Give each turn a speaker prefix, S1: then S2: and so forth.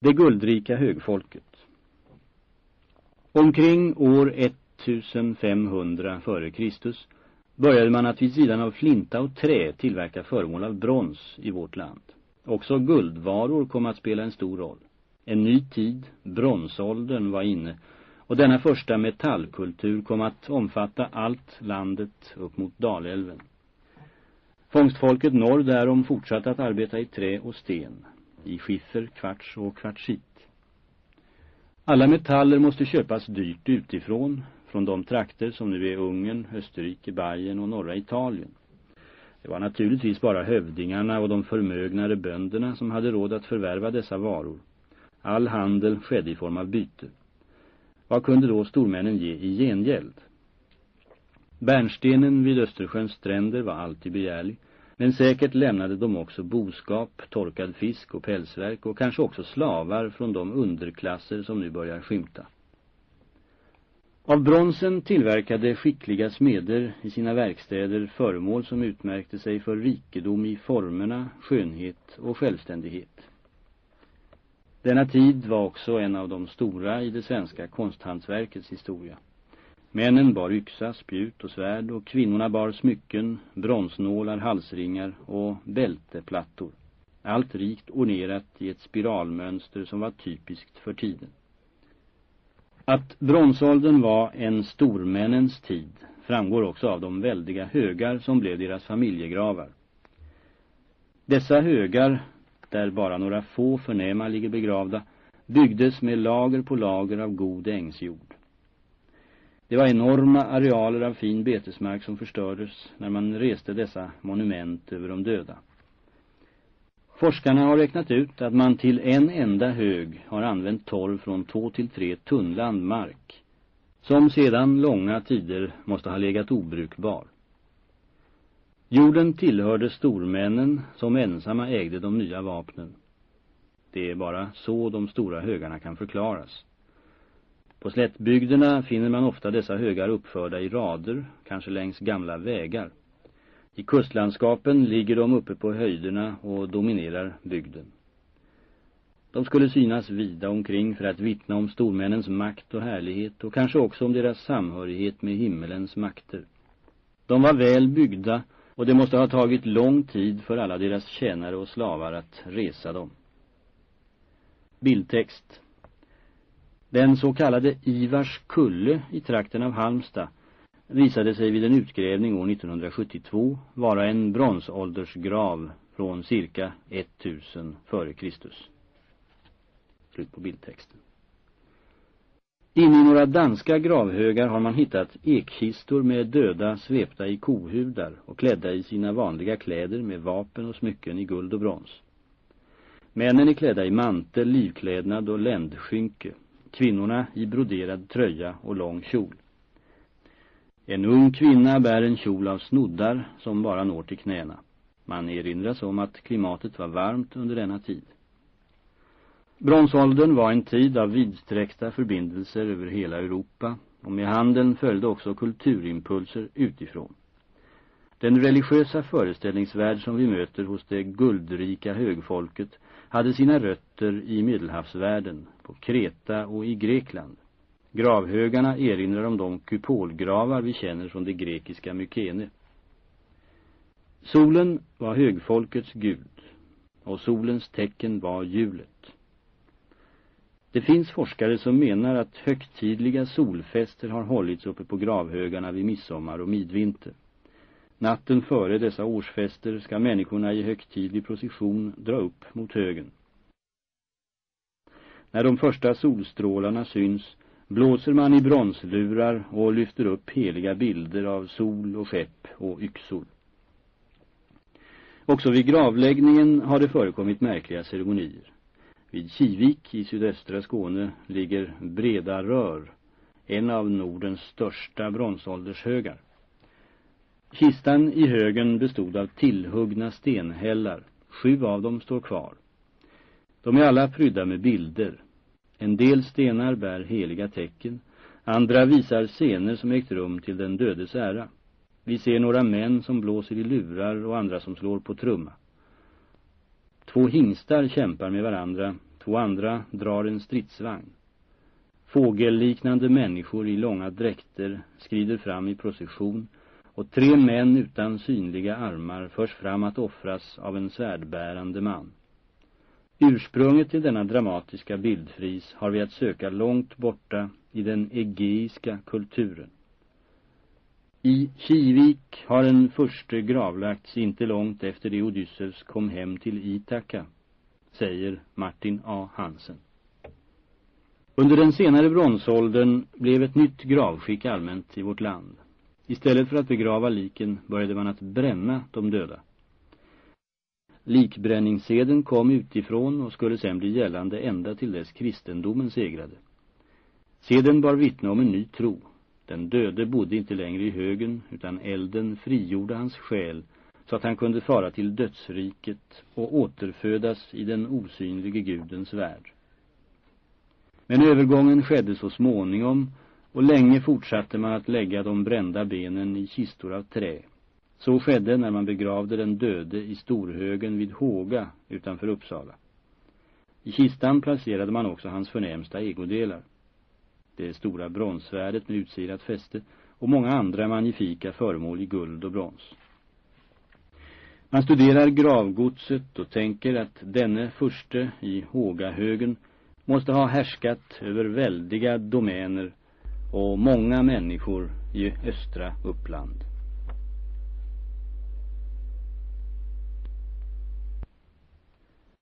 S1: Det guldrika högfolket Omkring år 1500 före Kristus började man att vid sidan av flinta och trä tillverka föremål av brons i vårt land. Också guldvaror kom att spela en stor roll. En ny tid, bronsåldern, var inne och denna första metallkultur kom att omfatta allt landet upp mot Dalälven. Fångstfolket norr därom fortsatte att arbeta i trä och sten, i skiffer, kvarts och kvartsit. Alla metaller måste köpas dyrt utifrån, från de trakter som nu är Ungern, Österrike, Bayern och norra Italien. Det var naturligtvis bara hövdingarna och de förmögnare bönderna som hade råd att förvärva dessa varor. All handel skedde i form av byte. Vad kunde då stormännen ge i gengäld? Bärnstenen vid Östersjöns stränder var alltid begärlig, men säkert lämnade de också boskap, torkad fisk och pälsverk och kanske också slavar från de underklasser som nu börjar skymta. Av bronsen tillverkade skickliga smeder i sina verkstäder föremål som utmärkte sig för rikedom i formerna, skönhet och självständighet. Denna tid var också en av de stora i det svenska konsthantverkets historia. Männen bar yxa, spjut och svärd och kvinnorna bar smycken, bronsnålar, halsringar och bälteplattor. Allt rikt ornerat i ett spiralmönster som var typiskt för tiden. Att bronsåldern var en stormännens tid framgår också av de väldiga högar som blev deras familjegravar. Dessa högar, där bara några få förnäma ligger begravda, byggdes med lager på lager av god ängsjord. Det var enorma arealer av fin betesmark som förstördes när man reste dessa monument över de döda. Forskarna har räknat ut att man till en enda hög har använt torv från två till tre tunnland mark, som sedan långa tider måste ha legat obrukbar. Jorden tillhörde stormännen som ensamma ägde de nya vapnen. Det är bara så de stora högarna kan förklaras. På slättbygderna finner man ofta dessa högar uppförda i rader, kanske längs gamla vägar. I kustlandskapen ligger de uppe på höjderna och dominerar bygden. De skulle synas vida omkring för att vittna om stormännens makt och härlighet och kanske också om deras samhörighet med himmelens makter. De var väl byggda och det måste ha tagit lång tid för alla deras tjänare och slavar att resa dem. Bildtext den så kallade Ivars kulle i trakten av Halmstad visade sig vid en utgrävning år 1972 vara en bronsåldersgrav från cirka 1000 före Kristus. Slut på bildtexten. Inne i några danska gravhögar har man hittat ekkistor med döda svepta i kohudar och klädda i sina vanliga kläder med vapen och smycken i guld och brons. Männen är klädda i mantel, livklädnad och ländskynke. Kvinnorna i broderad tröja och lång kjol. En ung kvinna bär en kjol av snoddar som bara når till knäna. Man erinras om att klimatet var varmt under denna tid. Bronsåldern var en tid av vidsträckta förbindelser över hela Europa och med handeln följde också kulturimpulser utifrån. Den religiösa föreställningsvärld som vi möter hos det guldrika högfolket hade sina rötter i medelhavsvärlden, på Kreta och i Grekland. Gravhögarna erinrar om de kupolgravar vi känner från det grekiska Mykene. Solen var högfolkets gud och solens tecken var hjulet. Det finns forskare som menar att högtidliga solfester har hållits uppe på gravhögarna vid midsommar och midvinter. Natten före dessa årsfester ska människorna i högtidlig procession dra upp mot högen. När de första solstrålarna syns blåser man i bronslurar och lyfter upp heliga bilder av sol och skepp och yxor. Också vid gravläggningen har det förekommit märkliga ceremonier. Vid Kivik i sydöstra Skåne ligger Breda Rör, en av Nordens största bronsåldershögar. Kistan i högen bestod av tillhuggna stenhällar. Sju av dem står kvar. De är alla prydda med bilder. En del stenar bär heliga tecken, andra visar scener som ägt rum till den dödes ära. Vi ser några män som blåser i lurar och andra som slår på trumma. Två hingstar kämpar med varandra, Två andra drar en stridsvagn. Fågelliknande människor i långa dräkter skrider fram i procession och tre män utan synliga armar förs fram att offras av en svärdbärande man. Ursprunget till denna dramatiska bildfris har vi att söka långt borta i den egeiska kulturen. I Kivik har en förste gravlagts inte långt efter det Odysseus kom hem till Itaka, säger Martin A. Hansen. Under den senare bronsåldern blev ett nytt gravskick allmänt i vårt land. Istället för att begrava liken började man att bränna de döda. Likbränningsseden kom utifrån och skulle sedan bli gällande ända till dess kristendomen segrade. Seden bar vittne om en ny tro. Den döde bodde inte längre i högen utan elden frigjorde hans själ så att han kunde fara till dödsriket och återfödas i den osynlige gudens värld. Men övergången skedde så småningom och länge fortsatte man att lägga de brända benen i kistor av trä. Så skedde när man begravde den döde i Storhögen vid Håga utanför Uppsala. I kistan placerade man också hans förnämsta egodelar. Det stora bronsvärdet med utsirat fäste och många andra magnifika föremål i guld och brons. Man studerar gravgodset och tänker att denne förste i Hågahögen måste ha härskat över väldiga domäner och många människor i östra Uppland.